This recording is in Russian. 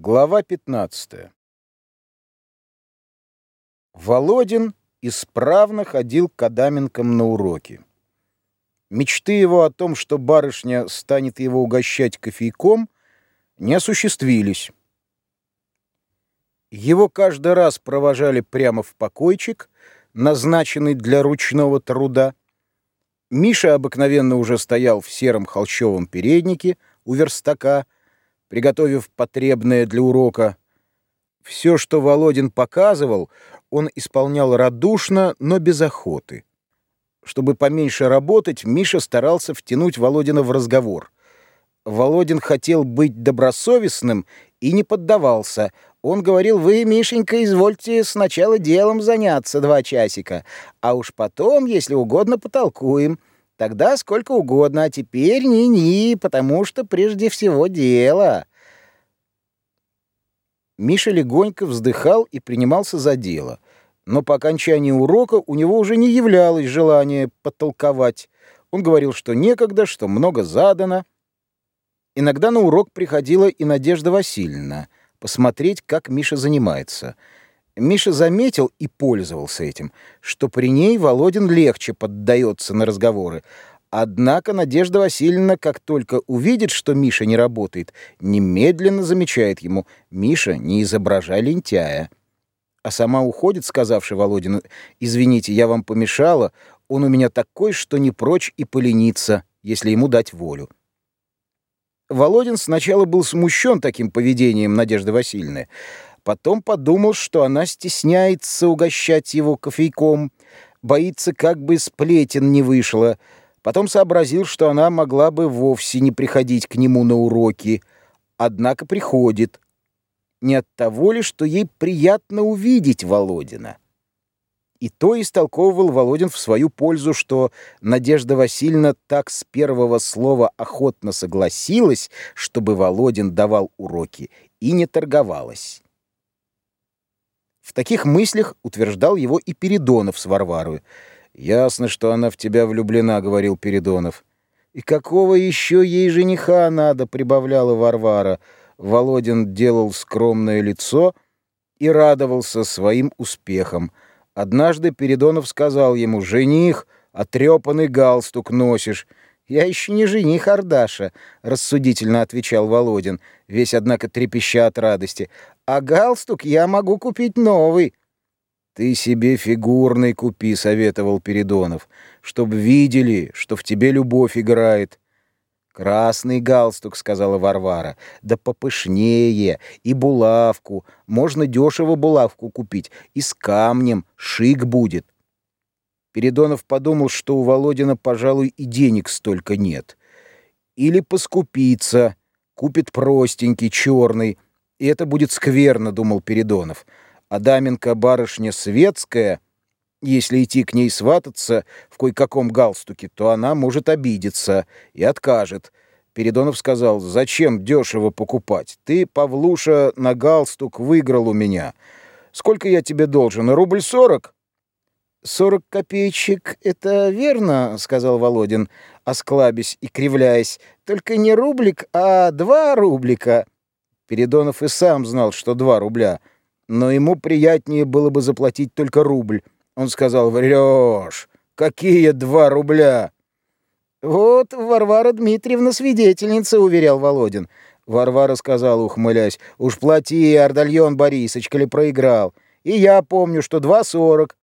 Глава 15. Володин исправно ходил к Адаменкам на уроки. Мечты его о том, что барышня станет его угощать кофейком, не осуществились. Его каждый раз провожали прямо в покойчик, назначенный для ручного труда. Миша обыкновенно уже стоял в сером холщовом переднике у верстака, приготовив потребное для урока. Все, что Володин показывал, он исполнял радушно, но без охоты. Чтобы поменьше работать, Миша старался втянуть Володина в разговор. Володин хотел быть добросовестным и не поддавался. Он говорил, вы, Мишенька, извольте сначала делом заняться два часика, а уж потом, если угодно, потолкуем. Тогда сколько угодно, а теперь ни-ни, потому что прежде всего дело. Миша легонько вздыхал и принимался за дело. Но по окончании урока у него уже не являлось желания потолковать. Он говорил, что некогда, что много задано. Иногда на урок приходила и Надежда Васильевна посмотреть, как Миша занимается — Миша заметил и пользовался этим, что при ней Володин легче поддается на разговоры. Однако Надежда Васильевна, как только увидит, что Миша не работает, немедленно замечает ему «Миша, не изображай лентяя». А сама уходит, сказавши Володину «Извините, я вам помешала, он у меня такой, что не прочь и полениться, если ему дать волю». Володин сначала был смущен таким поведением Надежды Васильевны, Потом подумал, что она стесняется угощать его кофейком, боится, как бы сплетен не вышло. Потом сообразил, что она могла бы вовсе не приходить к нему на уроки, однако приходит. Не от того ли, что ей приятно увидеть Володина? И то истолковывал Володин в свою пользу, что Надежда Васильевна так с первого слова охотно согласилась, чтобы Володин давал уроки, и не торговалась. В таких мыслях утверждал его и Передонов с Варварой. «Ясно, что она в тебя влюблена», — говорил Передонов. «И какого еще ей жениха надо?» — прибавляла Варвара. Володин делал скромное лицо и радовался своим успехам. Однажды Передонов сказал ему, «Жених, отрепанный галстук носишь». «Я еще не жених Ардаша», — рассудительно отвечал Володин, весь, однако, трепеща от радости. «А галстук я могу купить новый». «Ты себе фигурный купи», — советовал Передонов, «чтоб видели, что в тебе любовь играет». «Красный галстук», — сказала Варвара, — «да попышнее, и булавку. Можно дешево булавку купить, и с камнем, шик будет». Передонов подумал, что у Володина, пожалуй, и денег столько нет. Или поскупиться, купит простенький, черный, и это будет скверно, думал Передонов. Адаменко барышня светская, если идти к ней свататься в кое-каком галстуке, то она может обидеться и откажет. Передонов сказал, зачем дешево покупать? Ты, Павлуша, на галстук выиграл у меня. Сколько я тебе должен? Рубль сорок? «Сорок копеечек — это верно», — сказал Володин, осклабясь и кривляясь. «Только не рублик, а два рублика». Передонов и сам знал, что два рубля, но ему приятнее было бы заплатить только рубль. Он сказал, «Врешь! Какие два рубля?» «Вот Варвара Дмитриевна свидетельница», — уверял Володин. Варвара сказала, ухмыляясь, «Уж плати, Ардальон Борисович, коли проиграл. И я помню, что два сорок».